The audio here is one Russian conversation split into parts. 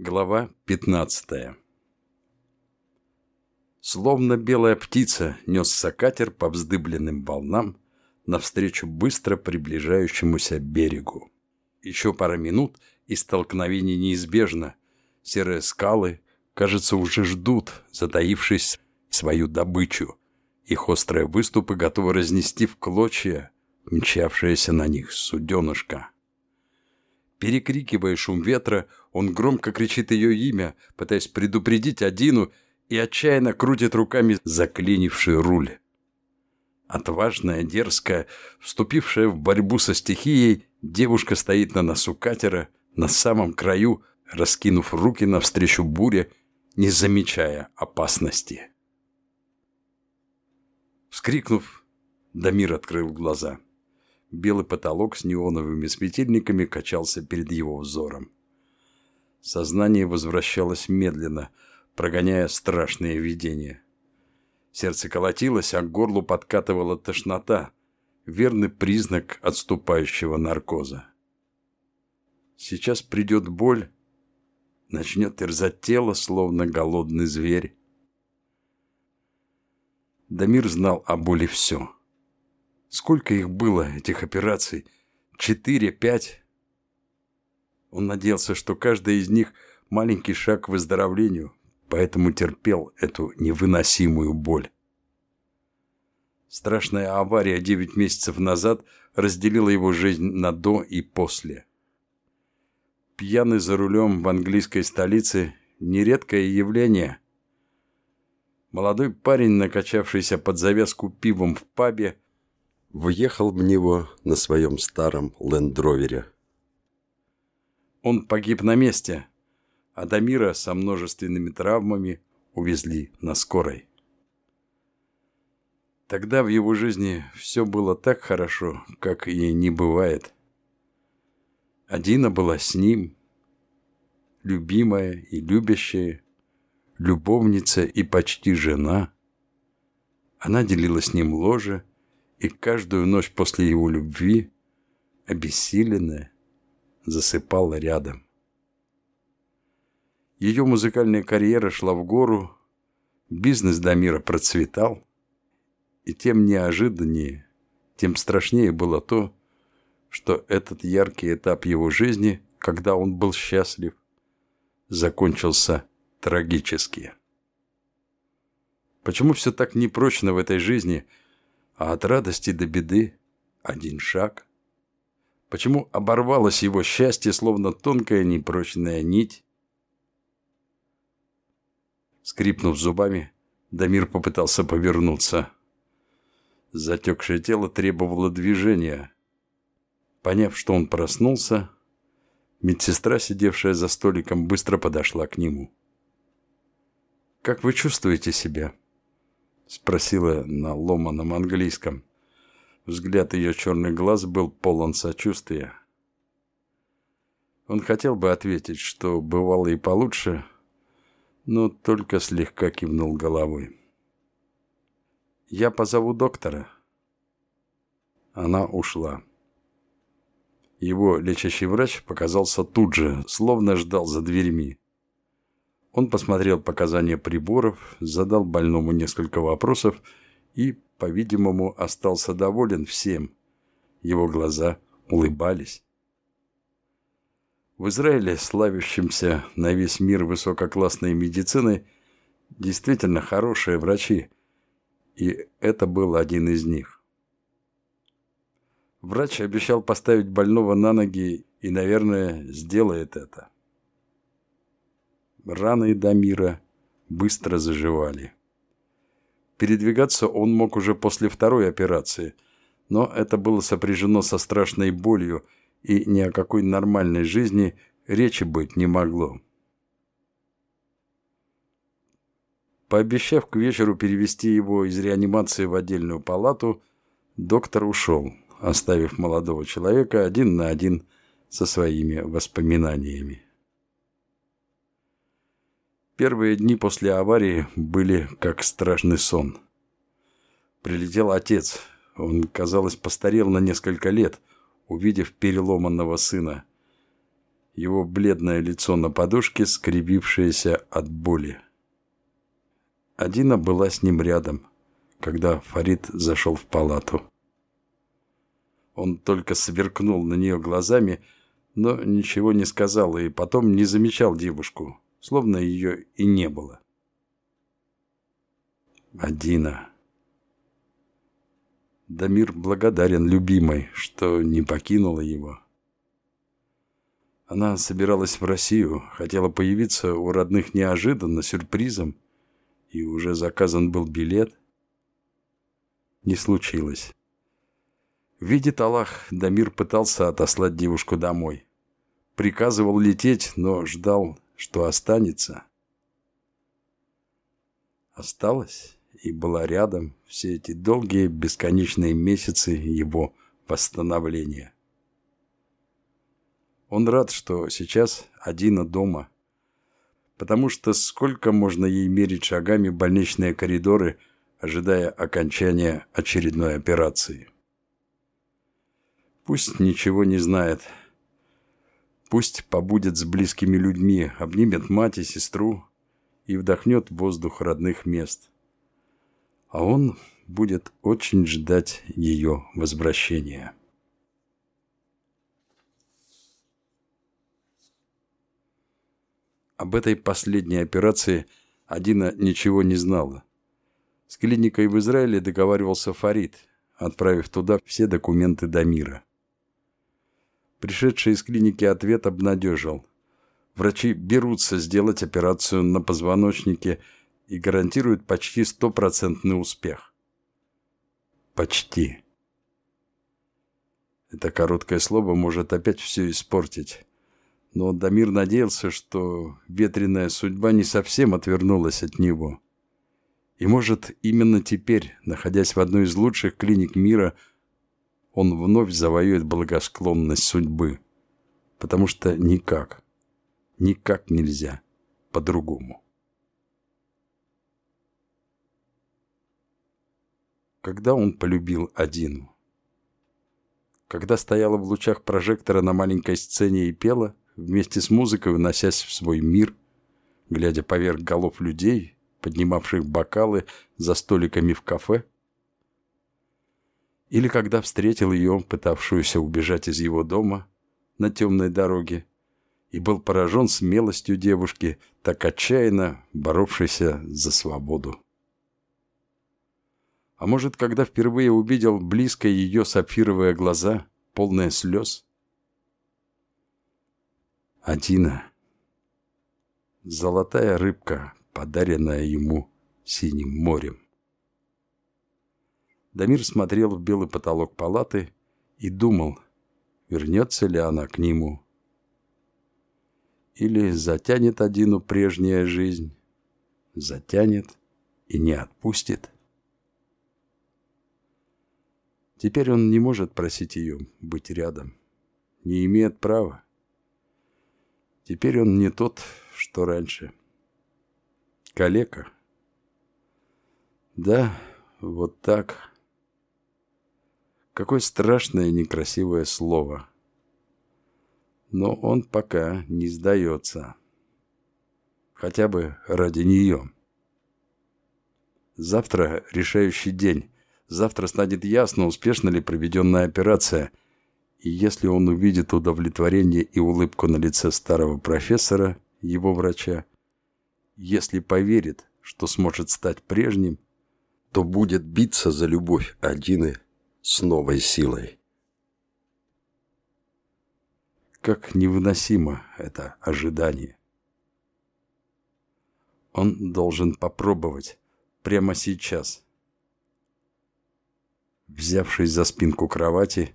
Глава 15 Словно белая птица несся катер по вздыбленным волнам навстречу быстро приближающемуся берегу. Еще пара минут, и столкновение неизбежно. Серые скалы, кажется, уже ждут, затаившись свою добычу. Их острые выступы готовы разнести в клочья мчавшееся на них суденышко. Перекрикивая шум ветра, он громко кричит ее имя, пытаясь предупредить Адину, и отчаянно крутит руками заклинивший руль. Отважная, дерзкая, вступившая в борьбу со стихией, девушка стоит на носу катера, на самом краю, раскинув руки навстречу буре, не замечая опасности. Вскрикнув, Дамир открыл глаза. Белый потолок с неоновыми светильниками качался перед его взором. Сознание возвращалось медленно, прогоняя страшные видения. Сердце колотилось, а к горлу подкатывала тошнота, верный признак отступающего наркоза. Сейчас придет боль, начнет терзать тело, словно голодный зверь. Дамир знал о боли все. Сколько их было, этих операций? Четыре, пять? Он надеялся, что каждая из них – маленький шаг к выздоровлению, поэтому терпел эту невыносимую боль. Страшная авария девять месяцев назад разделила его жизнь на «до» и «после». Пьяный за рулем в английской столице – нередкое явление. Молодой парень, накачавшийся под завязку пивом в пабе, въехал в него на своем старом лендровере. Он погиб на месте, а Дамира со множественными травмами увезли на скорой. Тогда в его жизни все было так хорошо, как и не бывает. Адина была с ним, любимая и любящая, любовница и почти жена. Она делила с ним ложе, и каждую ночь после его любви, обессиленная, засыпала рядом. Ее музыкальная карьера шла в гору, бизнес Дамира процветал, и тем неожиданнее, тем страшнее было то, что этот яркий этап его жизни, когда он был счастлив, закончился трагически. Почему все так непрочно в этой жизни – а от радости до беды один шаг. Почему оборвалось его счастье, словно тонкая непрочная нить? Скрипнув зубами, Дамир попытался повернуться. Затекшее тело требовало движения. Поняв, что он проснулся, медсестра, сидевшая за столиком, быстро подошла к нему. «Как вы чувствуете себя?» Спросила на ломаном английском. Взгляд ее черных глаз был полон сочувствия. Он хотел бы ответить, что бывало и получше, но только слегка кивнул головой. «Я позову доктора». Она ушла. Его лечащий врач показался тут же, словно ждал за дверьми. Он посмотрел показания приборов, задал больному несколько вопросов и, по-видимому, остался доволен всем. Его глаза улыбались. В Израиле, славящемся на весь мир высококлассной медициной, действительно хорошие врачи, и это был один из них. Врач обещал поставить больного на ноги и, наверное, сделает это. Раны Дамира быстро заживали. Передвигаться он мог уже после второй операции, но это было сопряжено со страшной болью, и ни о какой нормальной жизни речи быть не могло. Пообещав к вечеру перевести его из реанимации в отдельную палату, доктор ушел, оставив молодого человека один на один со своими воспоминаниями. Первые дни после аварии были как страшный сон. Прилетел отец. Он, казалось, постарел на несколько лет, увидев переломанного сына. его бледное лицо на подушке, скривившееся от боли. Адина была с ним рядом, когда Фарид зашел в палату. Он только сверкнул на нее глазами, но ничего не сказал и потом не замечал девушку, словно ее и не было. Адина. Дамир благодарен любимой, что не покинула его. Она собиралась в Россию, хотела появиться у родных неожиданно, сюрпризом, и уже заказан был билет. Не случилось. Видит Аллах, Дамир пытался отослать девушку домой. Приказывал лететь, но ждал, что останется. Осталась и была рядом все эти долгие бесконечные месяцы его восстановления. Он рад, что сейчас Адина дома, потому что сколько можно ей мерить шагами больничные коридоры, ожидая окончания очередной операции. Пусть ничего не знает. Пусть побудет с близкими людьми, обнимет мать и сестру и вдохнет воздух родных мест. А он будет очень ждать ее возвращения. Об этой последней операции Адина ничего не знала. С клиникой в Израиле договаривался Фарид, отправив туда все документы Дамира. Пришедший из клиники ответ обнадежил. Врачи берутся сделать операцию на позвоночнике и гарантируют почти стопроцентный успех. Почти. Это короткое слово может опять все испортить. Но Дамир надеялся, что ветреная судьба не совсем отвернулась от него. И может, именно теперь, находясь в одной из лучших клиник мира, он вновь завоюет благосклонность судьбы. Потому что никак, никак нельзя по-другому. Когда он полюбил Адину? Когда стояла в лучах прожектора на маленькой сцене и пела, вместе с музыкой уносясь в свой мир, глядя поверх голов людей, поднимавших бокалы за столиками в кафе, или когда встретил ее, пытавшуюся убежать из его дома на темной дороге, и был поражен смелостью девушки, так отчаянно боровшейся за свободу. А может, когда впервые увидел близко ее сапфировые глаза, полные слез? Адина. Золотая рыбка, подаренная ему синим морем. Дамир смотрел в белый потолок палаты и думал, вернется ли она к нему. Или затянет Адину прежняя жизнь, затянет и не отпустит. Теперь он не может просить ее быть рядом, не имеет права. Теперь он не тот, что раньше. Калека. Да, вот так. Какое страшное некрасивое слово. Но он пока не сдается. Хотя бы ради нее. Завтра решающий день. Завтра станет ясно, успешна ли проведенная операция. И если он увидит удовлетворение и улыбку на лице старого профессора, его врача, если поверит, что сможет стать прежним, то будет биться за любовь Адины с новой силой. Как невыносимо это ожидание. Он должен попробовать прямо сейчас. Взявшись за спинку кровати,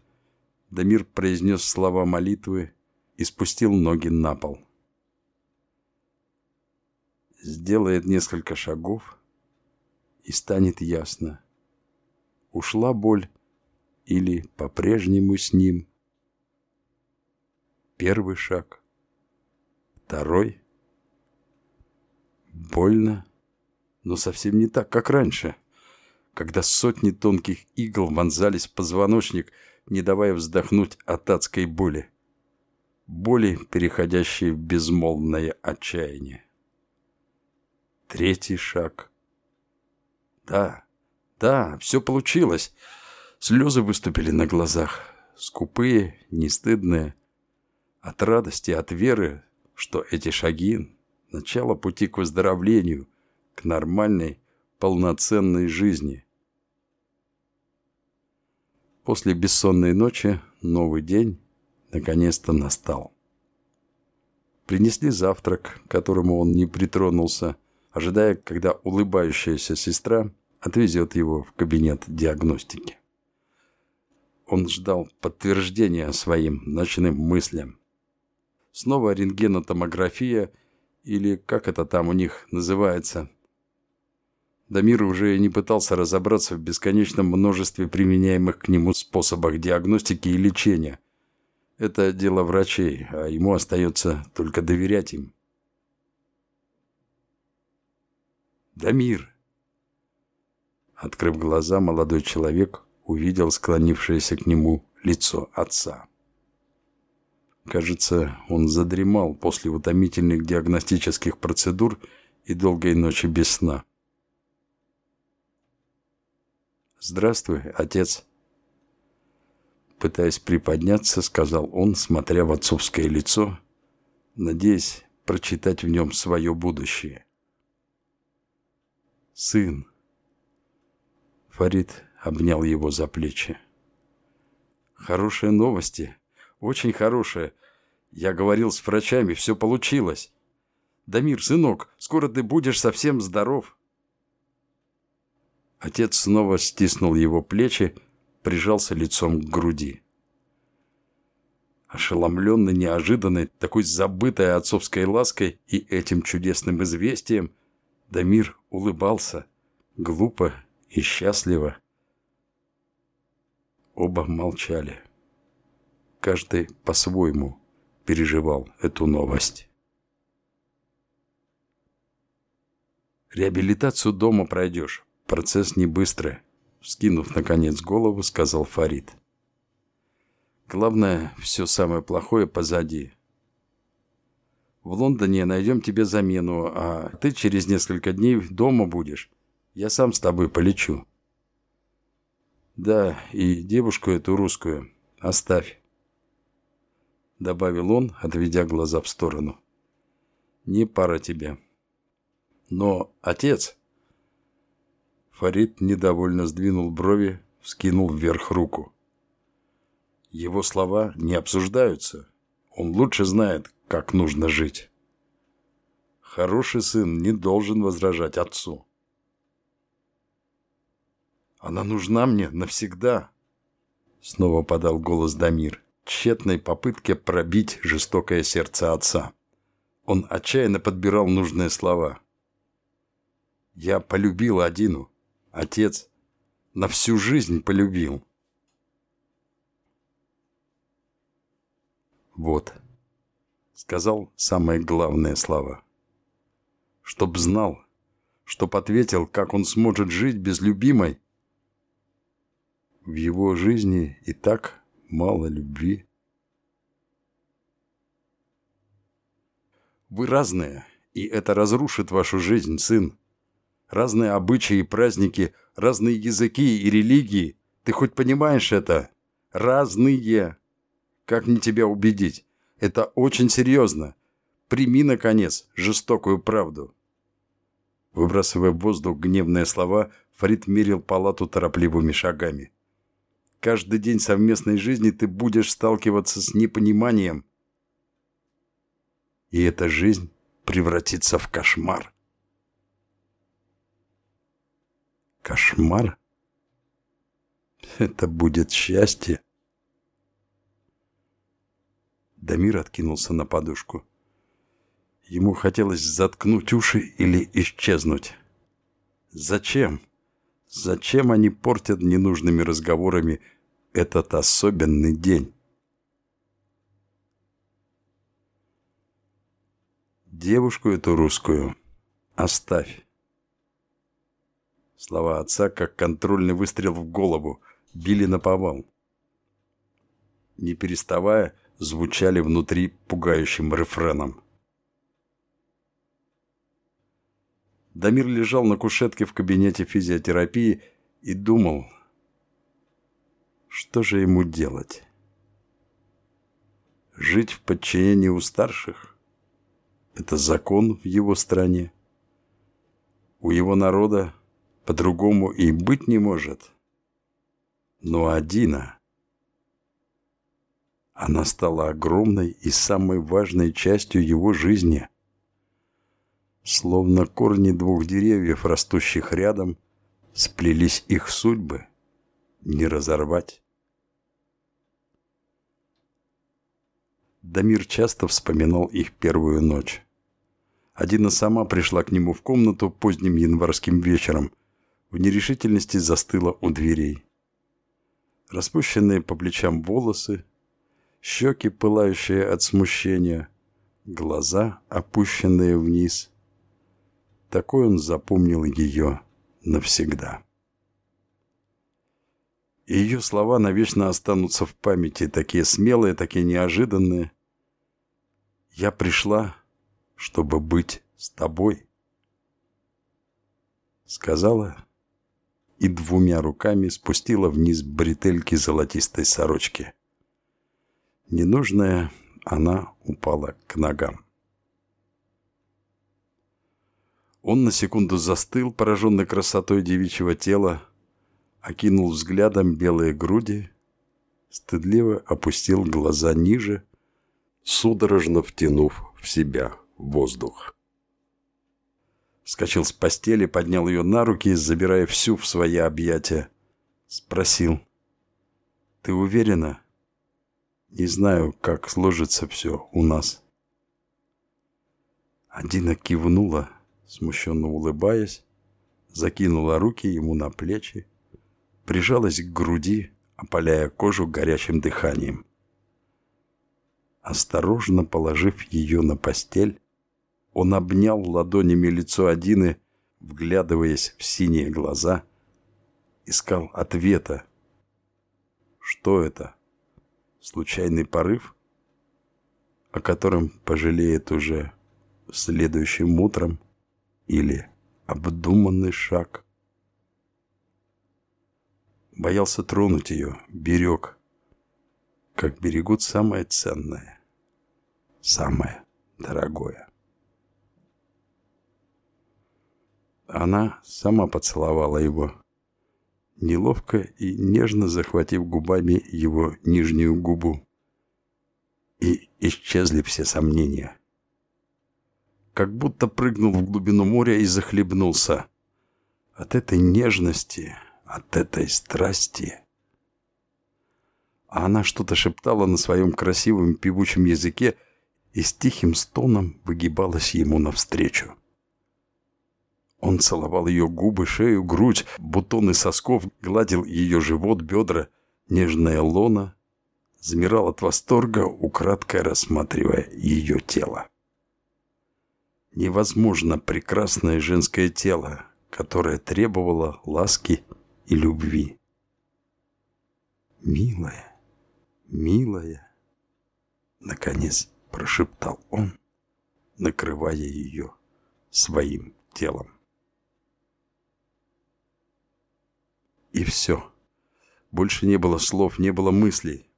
Дамир произнес слова молитвы и спустил ноги на пол. Сделает несколько шагов, и станет ясно. Ушла боль или по-прежнему с ним. Первый шаг. Второй. Больно, но совсем не так, как раньше, когда сотни тонких игл вонзались в позвоночник, не давая вздохнуть от адской боли. боли, переходящие в безмолвное отчаяние. Третий шаг. Да, да, все получилось. Слезы выступили на глазах. Скупые, нестыдные. От радости, от веры, что эти шаги – начало пути к выздоровлению, к нормальной, полноценной жизни. После бессонной ночи новый день наконец-то настал. Принесли завтрак, к которому он не притронулся, ожидая, когда улыбающаяся сестра отвезет его в кабинет диагностики. Он ждал подтверждения своим ночным мыслям. Снова рентгенотомография, или как это там у них называется. Дамир уже не пытался разобраться в бесконечном множестве применяемых к нему способах диагностики и лечения. Это дело врачей, а ему остается только доверять им. «Дамир!» Открыв глаза, молодой человек увидел склонившееся к нему лицо отца. Кажется, он задремал после утомительных диагностических процедур и долгой ночи без сна. «Здравствуй, отец!» Пытаясь приподняться, сказал он, смотря в отцовское лицо, надеясь прочитать в нем свое будущее. «Сын!» Фарид обнял его за плечи. «Хорошие новости. Очень хорошие. Я говорил с врачами, все получилось. Дамир, сынок, скоро ты будешь совсем здоров». Отец снова стиснул его плечи, прижался лицом к груди. Ошеломленный, неожиданной, такой забытой отцовской лаской и этим чудесным известием, Дамир улыбался, глупо и счастливо. Оба молчали. Каждый по-своему переживал эту новость. Реабилитацию дома пройдешь. Процесс не быстрый. Вскинув, наконец, голову, сказал Фарид. Главное, все самое плохое позади. В Лондоне найдем тебе замену, а ты через несколько дней дома будешь. Я сам с тобой полечу. Да, и девушку эту русскую оставь. Добавил он, отведя глаза в сторону. Не пара тебе. Но, отец... Фарид недовольно сдвинул брови, вскинул вверх руку. Его слова не обсуждаются. Он лучше знает, как нужно жить. Хороший сын не должен возражать отцу. Она нужна мне навсегда. Снова подал голос Дамир, тщетной попытке пробить жестокое сердце отца. Он отчаянно подбирал нужные слова. «Я полюбил Адину. Отец на всю жизнь полюбил». «Вот», — сказал самые главные слова. «Чтоб знал, чтоб ответил, как он сможет жить без любимой, в его жизни и так мало любви. Вы разные, и это разрушит вашу жизнь, сын. Разные обычаи и праздники, разные языки и религии. Ты хоть понимаешь это? Разные. Как мне тебя убедить? Это очень серьезно. Прими, наконец, жестокую правду. Выбрасывая в воздух гневные слова, Фарид мерил палату торопливыми шагами. Каждый день совместной жизни ты будешь сталкиваться с непониманием. И эта жизнь превратится в кошмар. Кошмар? Это будет счастье. Дамир откинулся на подушку. Ему хотелось заткнуть уши или исчезнуть. Зачем? Зачем они портят ненужными разговорами этот особенный день. Девушку эту русскую оставь. Слова отца, как контрольный выстрел в голову, били на повал. Не переставая, звучали внутри пугающим рефреном. Дамир лежал на кушетке в кабинете физиотерапии и думал, что же ему делать? Жить в подчинении у старших? Это закон в его стране. У его народа по-другому и быть не может. Но Адина... Она стала огромной и самой важной частью его жизни. Словно корни двух деревьев, растущих рядом, сплелись их судьбы. Не разорвать. Дамир часто вспоминал их первую ночь. Адина сама пришла к нему в комнату поздним январским вечером. В нерешительности застыла у дверей. Распущенные по плечам волосы, щеки, пылающие от смущения, глаза, опущенные вниз. Такой он запомнил ее навсегда. И ее слова навечно останутся в памяти, такие смелые, такие неожиданные. «Я пришла, чтобы быть с тобой», — сказала и двумя руками спустила вниз бретельки золотистой сорочки. Ненужная она упала к ногам. Он на секунду застыл, пораженный красотой девичьего тела, окинул взглядом белые груди, стыдливо опустил глаза ниже, судорожно втянув в себя воздух. Вскочил с постели, поднял ее на руки, забирая всю в свои объятия. Спросил. «Ты уверена?» Не знаю, как сложится все у нас. Адина кивнула, смущенно улыбаясь, закинула руки ему на плечи, прижалась к груди, опаляя кожу горячим дыханием. Осторожно положив ее на постель, он обнял ладонями лицо Адины, вглядываясь в синие глаза, искал ответа. Что это? случайный порыв, о котором пожалеет уже следующим утром, или обдуманный шаг. Боялся тронуть ее, берег, как берегут самое ценное, самое дорогое. Она сама поцеловала его, неловко и нежно захватив губами его нижнюю губу. И исчезли все сомнения. Как будто прыгнул в глубину моря и захлебнулся. От этой нежности, от этой страсти. А она что-то шептала на своем красивом певучем языке и с тихим стоном выгибалась ему навстречу. Он целовал ее губы, шею, грудь, бутоны сосков, гладил ее живот, бедра, нежная лона, замирал от восторга, украдкой рассматривая ее тело. Невозможно прекрасное женское тело, которое требовало ласки и любви. «Милая, милая!» Наконец прошептал он, накрывая ее своим телом. И все. Больше не было слов, не было мыслей.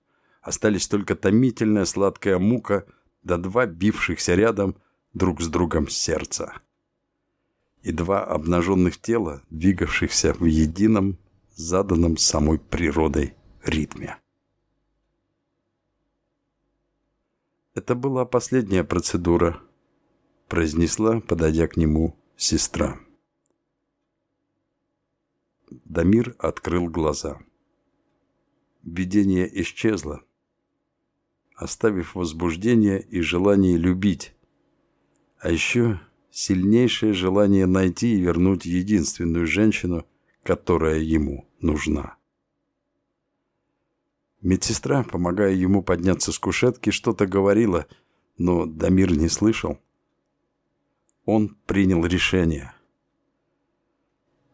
Остались только томительная сладкая мука да два бившихся рядом друг с другом сердца. И два обнаженных тела, двигавшихся в едином, заданном самой природой ритме. Это была последняя процедура, произнесла, подойдя к нему, сестра. Дамир открыл глаза. Видение исчезло, оставив возбуждение и желание любить, а еще сильнейшее желание найти и вернуть единственную женщину, которая ему нужна. Медсестра, помогая ему подняться с кушетки, что-то говорила, но Дамир не слышал. Он принял решение.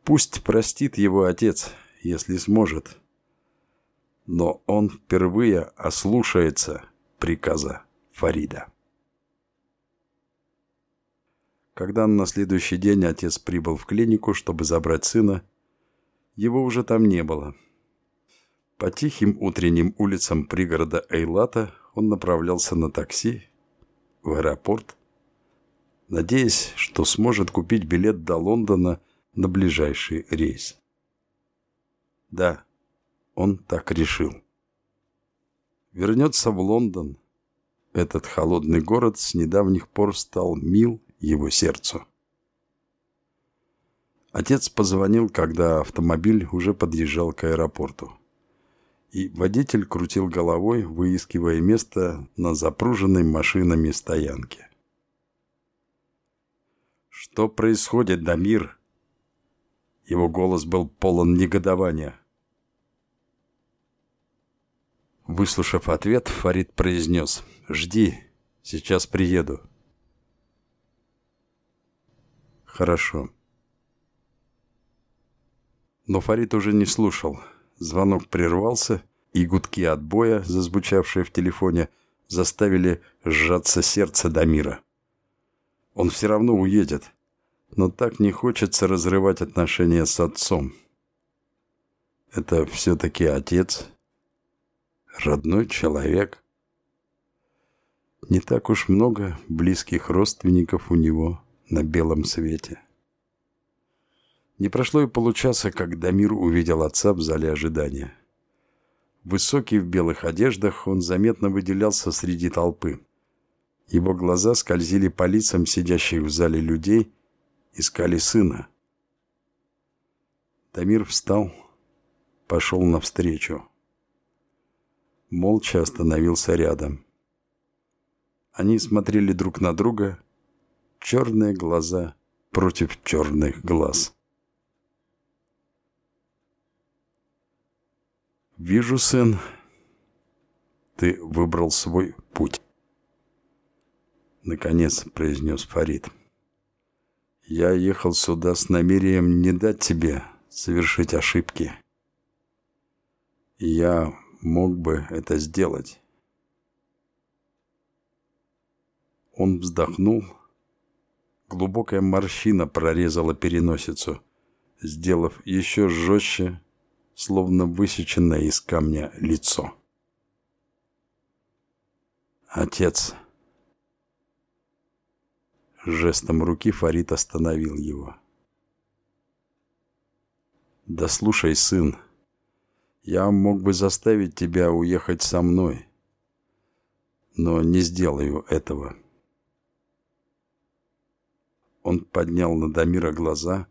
Пусть простит его отец, если сможет. Но он впервые ослушается приказа Фарида. Когда на следующий день отец прибыл в клинику, чтобы забрать сына, его уже там не было. По тихим утренним улицам пригорода Эйлата он направлялся на такси в аэропорт, надеясь, что сможет купить билет до Лондона на ближайший рейс. Да, он так решил. Вернется в Лондон. Этот холодный город с недавних пор стал мил его сердцу. Отец позвонил, когда автомобиль уже подъезжал к аэропорту. И водитель крутил головой, выискивая место на запруженной машинами стоянке. «Что происходит, Дамир?» Его голос был полон негодования. Выслушав ответ, Фарид произнес «Жди, сейчас приеду». «Хорошо». Но Фарид уже не слушал. Звонок прервался, и гудки отбоя, зазвучавшие в телефоне, заставили сжаться сердце Дамира. Он все равно уедет, но так не хочется разрывать отношения с отцом. Это все-таки отец, родной человек. Не так уж много близких родственников у него на белом свете. Не прошло и получаса, как Дамир увидел отца в зале ожидания. Высокий в белых одеждах, он заметно выделялся среди толпы. Его глаза скользили по лицам сидящих в зале людей, искали сына. Дамир встал, пошел навстречу. Молча остановился рядом. Они смотрели друг на друга, черные глаза против черных глаз. «Вижу, сын, ты выбрал свой путь», — наконец произнес Фарид. «Я ехал сюда с намерением не дать тебе совершить ошибки. Я мог бы это сделать». Он вздохнул. Глубокая морщина прорезала переносицу, сделав еще жестче словно высеченное из камня лицо. «Отец!» Жестом руки Фарид остановил его. «Да слушай, сын, я мог бы заставить тебя уехать со мной, но не сделаю этого». Он поднял на Дамира глаза,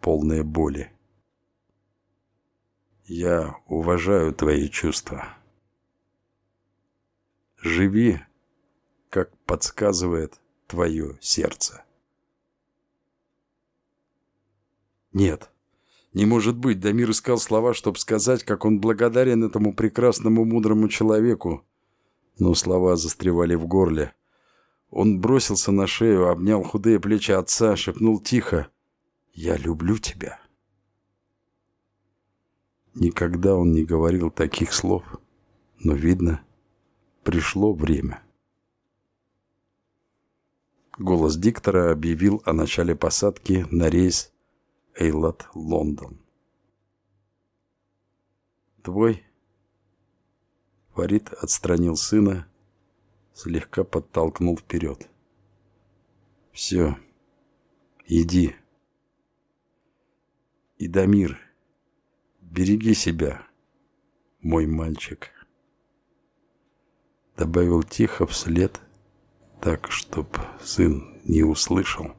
полные боли. Я уважаю твои чувства. Живи, как подсказывает твое сердце. Нет, не может быть. Дамир искал слова, чтобы сказать, как он благодарен этому прекрасному мудрому человеку. Но слова застревали в горле. Он бросился на шею, обнял худые плечи отца, шепнул тихо «Я люблю тебя». Никогда он не говорил таких слов, но, видно, пришло время. Голос диктора объявил о начале посадки на рейс Эйлат-Лондон. «Твой?» Фарид отстранил сына, слегка подтолкнул вперед. «Все, иди». И Дамир береги себя, мой мальчик. Добавил тихо вслед, так, чтоб сын не услышал.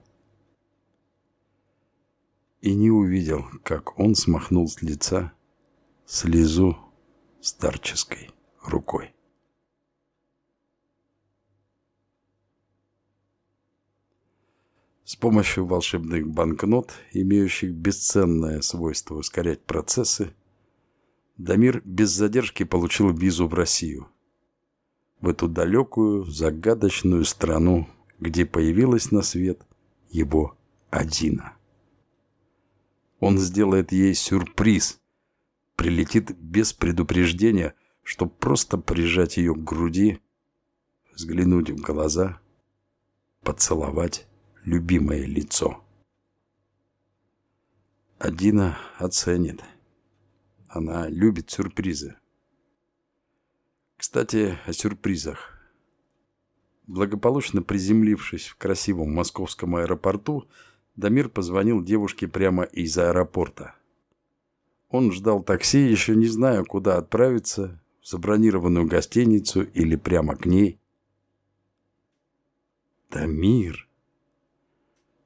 И не увидел, как он смахнул с лица слезу старческой рукой. Помощью волшебных банкнот, имеющих бесценное свойство ускорять процессы, Дамир без задержки получил визу в Россию. В эту далекую, загадочную страну, где появилась на свет его Адина. Он сделает ей сюрприз, прилетит без предупреждения, чтобы просто прижать ее к груди, взглянуть в глаза, поцеловать любимое лицо. Адина оценит. Она любит сюрпризы. Кстати, о сюрпризах. Благополучно приземлившись в красивом московском аэропорту, Дамир позвонил девушке прямо из аэропорта. Он ждал такси, еще не зная, куда отправиться, в забронированную гостиницу или прямо к ней. «Дамир!»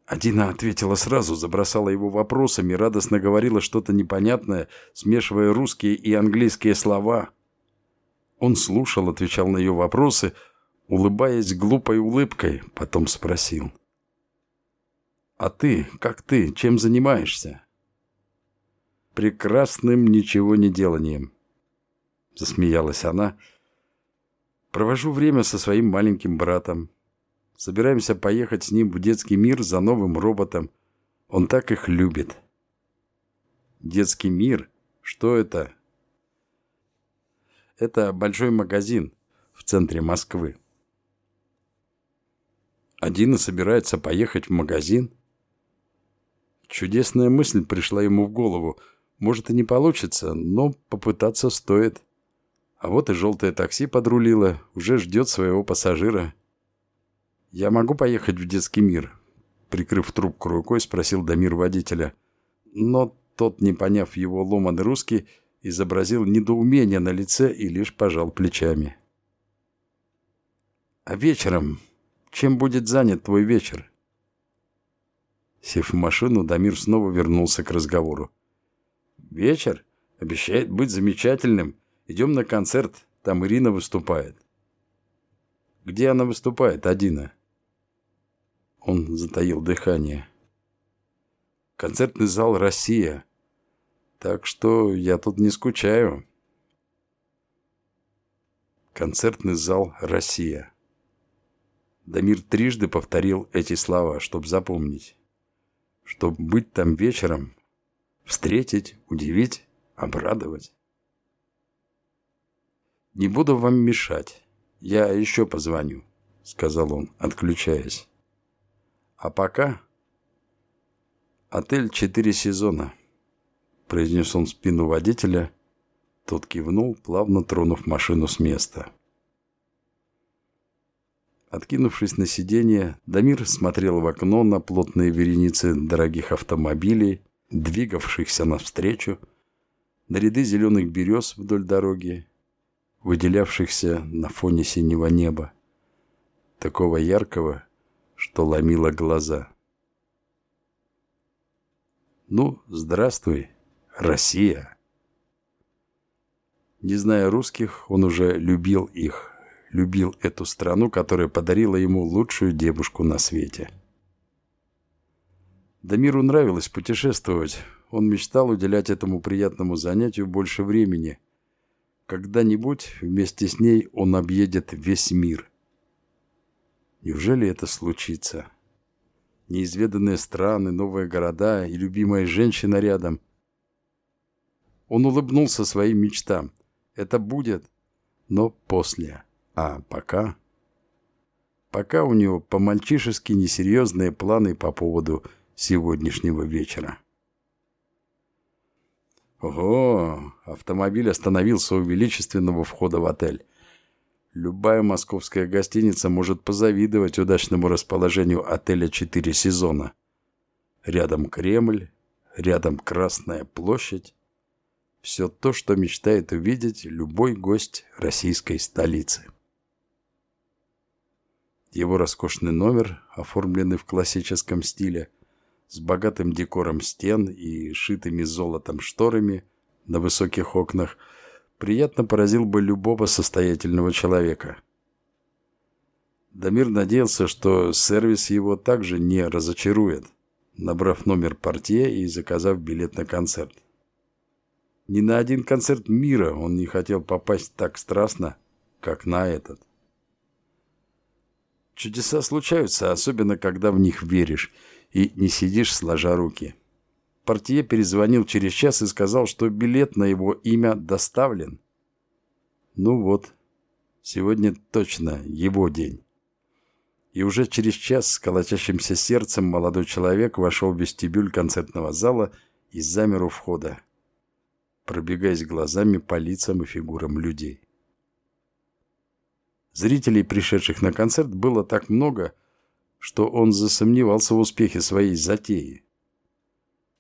Адина ответила сразу, забросала его вопросами, радостно говорила что-то непонятное, смешивая русские и английские слова. Он слушал, отвечал на ее вопросы, улыбаясь глупой улыбкой, потом спросил. «А ты, как ты, чем занимаешься?» «Прекрасным ничего не деланием», — засмеялась она. «Провожу время со своим маленьким братом. Собираемся поехать с ним в детский мир за новым роботом. Он так их любит». «Детский мир? Что это?» «Это большой магазин в центре Москвы». Адина собирается поехать в магазин? Чудесная мысль пришла ему в голову. Может и не получится, но попытаться стоит. А вот и желтое такси подрулило, уже ждет своего пассажира. «Я могу поехать в детский мир?» Прикрыв трубку рукой, спросил Дамир водителя. Но тот, не поняв его ломанный русский, изобразил недоумение на лице и лишь пожал плечами. «А вечером? Чем будет занят твой вечер?» Сев в машину, Дамир снова вернулся к разговору. «Вечер? Обещает быть замечательным. Идем на концерт, там Ирина выступает». «Где она выступает, Адина?» Он затаил дыхание. «Концертный зал «Россия». Так что я тут не скучаю». Концертный зал «Россия». Дамир трижды повторил эти слова, чтобы запомнить чтобы быть там вечером, встретить, удивить, обрадовать. «Не буду вам мешать. Я еще позвоню», — сказал он, отключаясь. «А пока...» «Отель четыре сезона», — произнес он спину водителя. Тот кивнул, плавно тронув машину с места. Откинувшись на сиденье, Дамир смотрел в окно на плотные вереницы дорогих автомобилей, двигавшихся навстречу, на ряды зеленых берез вдоль дороги, выделявшихся на фоне синего неба, такого яркого, что ломило глаза. Ну, здравствуй, Россия! Не зная русских, он уже любил их – любил эту страну, которая подарила ему лучшую девушку на свете. Дамиру нравилось путешествовать. Он мечтал уделять этому приятному занятию больше времени. Когда-нибудь вместе с ней он объедет весь мир. Неужели это случится? Неизведанные страны, новые города и любимая женщина рядом. Он улыбнулся своим мечтам. Это будет, но после. А пока... Пока у него по-мальчишески несерьезные планы по поводу сегодняшнего вечера. Ого! Автомобиль остановился у величественного входа в отель. Любая московская гостиница может позавидовать удачному расположению отеля «Четыре сезона». Рядом Кремль, рядом Красная площадь. Все то, что мечтает увидеть любой гость российской столицы. Его роскошный номер, оформленный в классическом стиле, с богатым декором стен и шитыми золотом шторами на высоких окнах, приятно поразил бы любого состоятельного человека. Дамир надеялся, что сервис его также не разочарует, набрав номер портье и заказав билет на концерт. Ни на один концерт мира он не хотел попасть так страстно, как на этот. Чудеса случаются, особенно когда в них веришь и не сидишь сложа руки. Портье перезвонил через час и сказал, что билет на его имя доставлен. Ну вот, Сегодня точно его день. И уже через час с колотящимся сердцем молодой человек вошел в вестибюль концертного зала и замер у входа, пробегаясь глазами по лицам и фигурам людей. Зрителей, пришедших на концерт, было так много, что он засомневался в успехе своей затеи.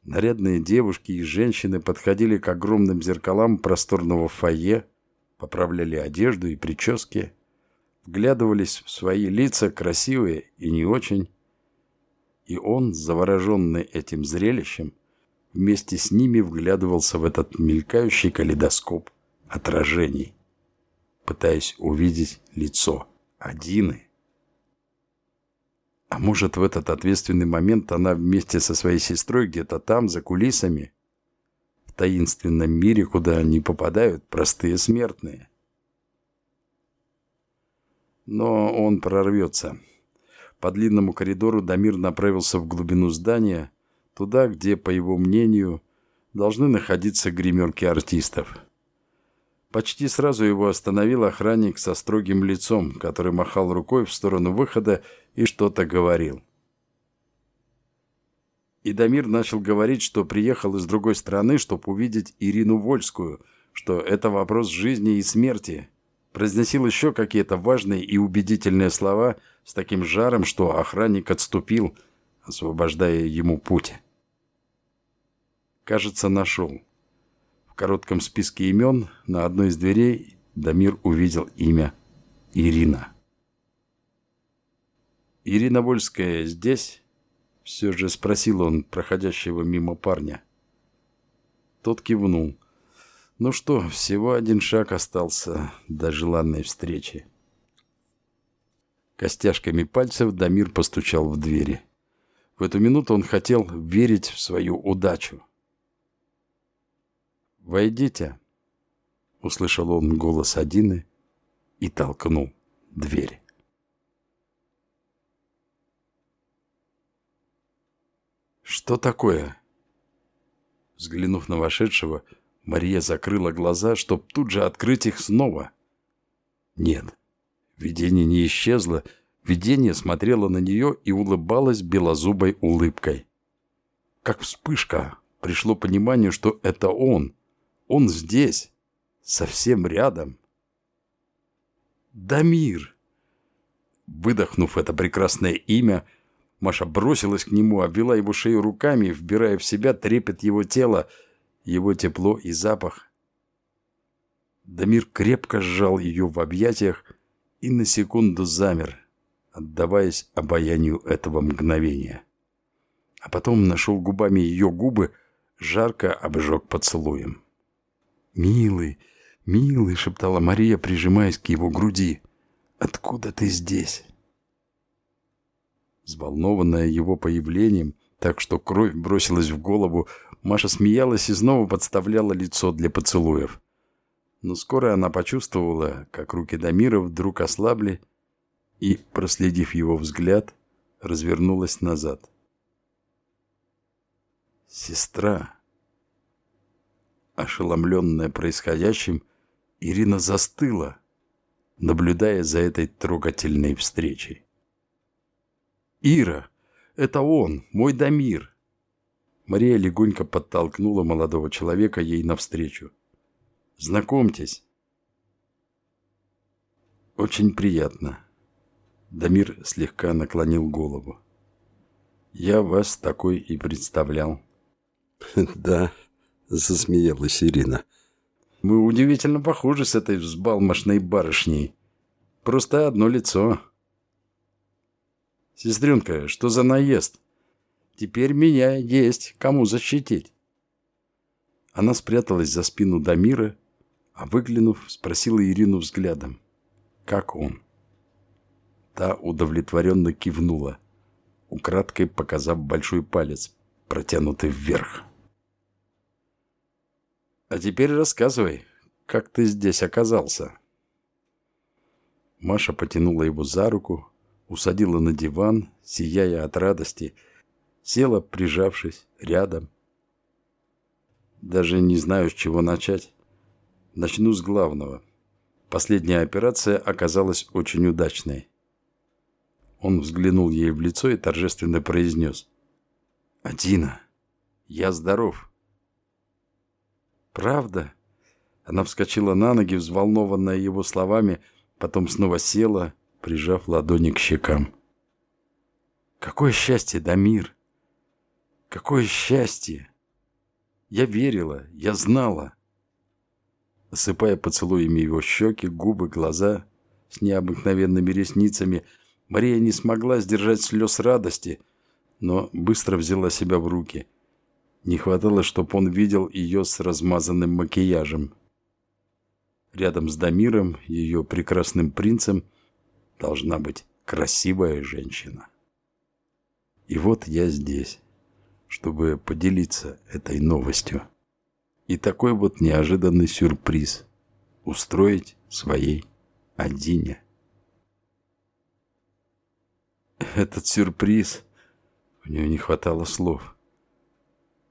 Нарядные девушки и женщины подходили к огромным зеркалам просторного фойе, поправляли одежду и прически, вглядывались в свои лица, красивые и не очень. И он, завороженный этим зрелищем, вместе с ними вглядывался в этот мелькающий калейдоскоп отражений пытаясь увидеть лицо Адины. А может, в этот ответственный момент она вместе со своей сестрой где-то там, за кулисами, в таинственном мире, куда не попадают простые смертные. Но он прорвется. По длинному коридору Дамир направился в глубину здания, туда, где, по его мнению, должны находиться гримерки артистов. Почти сразу его остановил охранник со строгим лицом, который махал рукой в сторону выхода и что-то говорил. И Дамир начал говорить, что приехал из другой страны, чтобы увидеть Ирину Вольскую, что это вопрос жизни и смерти. Произносил еще какие-то важные и убедительные слова с таким жаром, что охранник отступил, освобождая ему путь. Кажется, нашел. В коротком списке имен на одной из дверей Дамир увидел имя Ирина. «Ирина Вольская здесь?» – все же спросил он проходящего мимо парня. Тот кивнул. «Ну что, всего один шаг остался до желанной встречи». Костяшками пальцев Дамир постучал в двери. В эту минуту он хотел верить в свою удачу. «Войдите!» — услышал он голос Адины и толкнул дверь. «Что такое?» Взглянув на вошедшего, Мария закрыла глаза, чтоб тут же открыть их снова. Нет, видение не исчезло, видение смотрело на нее и улыбалось белозубой улыбкой. Как вспышка пришло понимание, что это он — он здесь, совсем рядом. Дамир! Выдохнув это прекрасное имя, Маша бросилась к нему, обвела его шею руками, вбирая в себя трепет его тела, его тепло и запах. Дамир крепко сжал ее в объятиях и на секунду замер, отдаваясь обаянию этого мгновения. А потом нашел губами ее губы, жарко обжег поцелуем. «Милый, милый!» — шептала Мария, прижимаясь к его груди. «Откуда ты здесь?» Взволнованная его появлением, так что кровь бросилась в голову, Маша смеялась и снова подставляла лицо для поцелуев. Но скоро она почувствовала, как руки Дамира вдруг ослабли и, проследив его взгляд, развернулась назад. «Сестра!» Ошеломленная происходящим, Ирина застыла, наблюдая за этой трогательной встречей. «Ира! Это он, мой Дамир!» Мария легонько подтолкнула молодого человека ей навстречу. «Знакомьтесь!» «Очень приятно!» Дамир слегка наклонил голову. «Я вас такой и представлял». «Да, — засмеялась Ирина. «Мы удивительно похожи с этой взбалмошной барышней. Просто одно лицо». «Сестренка, что за наезд? Теперь меня есть кому защитить». Она спряталась за спину Дамира, а выглянув, спросила Ирину взглядом. «Как он?» Та удовлетворенно кивнула, украдкой показав большой палец, протянутый вверх. А теперь рассказывай, как ты здесь оказался?» Маша потянула его за руку, усадила на диван, сияя от радости, села, прижавшись, рядом. Даже не знаю, с чего начать. Начну с главного. Последняя операция оказалась очень удачной. Он взглянул ей в лицо и торжественно произнес. «Адина, я здоров». «Правда?» Она вскочила на ноги, взволнованная его словами, потом снова села, прижав ладони к щекам. «Какое счастье, Дамир! Какое счастье! Я верила, я знала!» Осыпая поцелуями его щеки, губы, глаза с необыкновенными ресницами, Мария не смогла сдержать слез радости, но быстро взяла себя в руки. Не хватало, чтобы он видел ее с размазанным макияжем. Рядом с Дамиром, ее прекрасным принцем, должна быть красивая женщина. И вот я здесь, чтобы поделиться этой новостью. И такой вот неожиданный сюрприз устроить своей Адине. Этот сюрприз, у нее не хватало слов.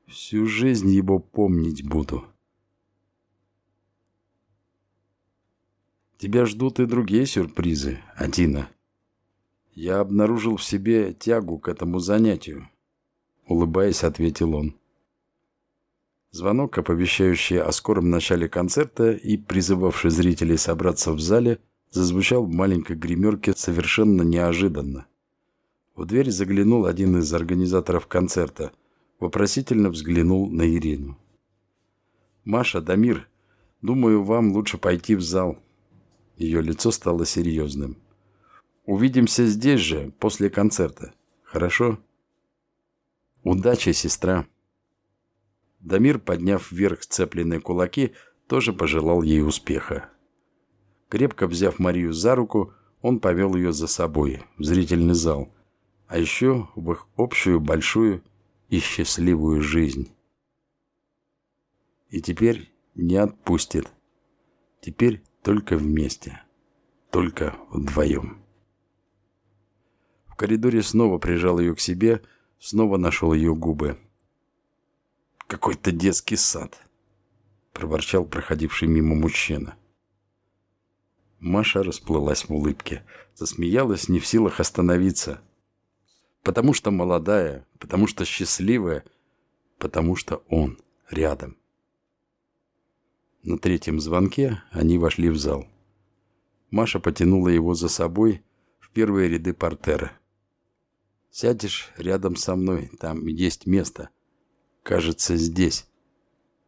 Всю жизнь его помнить буду. Тебя ждут и другие сюрпризы, Адина. Я обнаружил в себе тягу к этому занятию. Улыбаясь, ответил он. Звонок, оповещающий о скором начале концерта и призывавший зрителей собраться в зале, зазвучал в маленькой гримерке совершенно неожиданно. В дверь заглянул один из организаторов концерта, вопросительно взглянул на Ирину. «Маша, Дамир, думаю, вам лучше пойти в зал. Ее лицо стало серьезным. «Увидимся здесь же, после концерта. Хорошо?» «Удачи, сестра!» Дамир, подняв вверх сцепленные кулаки, тоже пожелал ей успеха. Крепко взяв Марию за руку, он повел ее за собой, в зрительный зал, а еще в их общую большую и счастливую жизнь. И теперь не отпустит. Теперь только вместе. Только вдвоем. В коридоре снова прижал ее к себе, снова нашел ее губы. «Какой-то детский сад», — проворчал проходивший мимо мужчина. Маша расплылась в улыбке, засмеялась, не в силах остановиться. Потому что молодая, потому что счастливая, потому что он рядом. На третьем звонке они вошли в зал. Маша потянула его за собой в первые ряды портера. «Сядешь рядом со мной, там есть место. Кажется, здесь.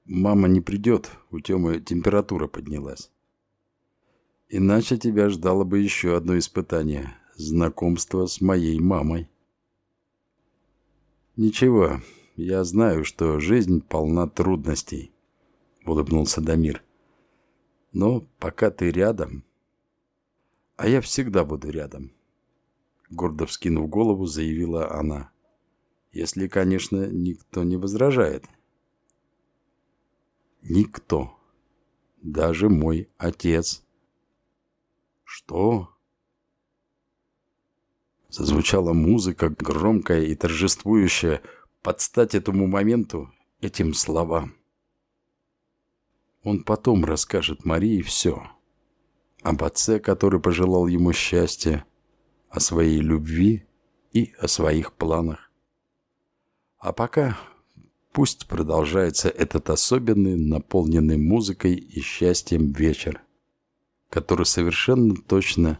Мама не придет, у Темы температура поднялась. Иначе тебя ждало бы еще одно испытание – знакомство с моей мамой». «Ничего, я знаю, что жизнь полна трудностей» улыбнулся Дамир. Но пока ты рядом... А я всегда буду рядом. Гордо вскинув голову, заявила она. Если, конечно, никто не возражает. Никто. Даже мой отец. Что? Зазвучала музыка, громкая и торжествующая, под стать этому моменту, этим словам. Он потом расскажет Марии все. Об отце, который пожелал ему счастья, о своей любви и о своих планах. А пока пусть продолжается этот особенный, наполненный музыкой и счастьем вечер, который совершенно точно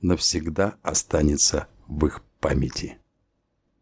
навсегда останется в их памяти.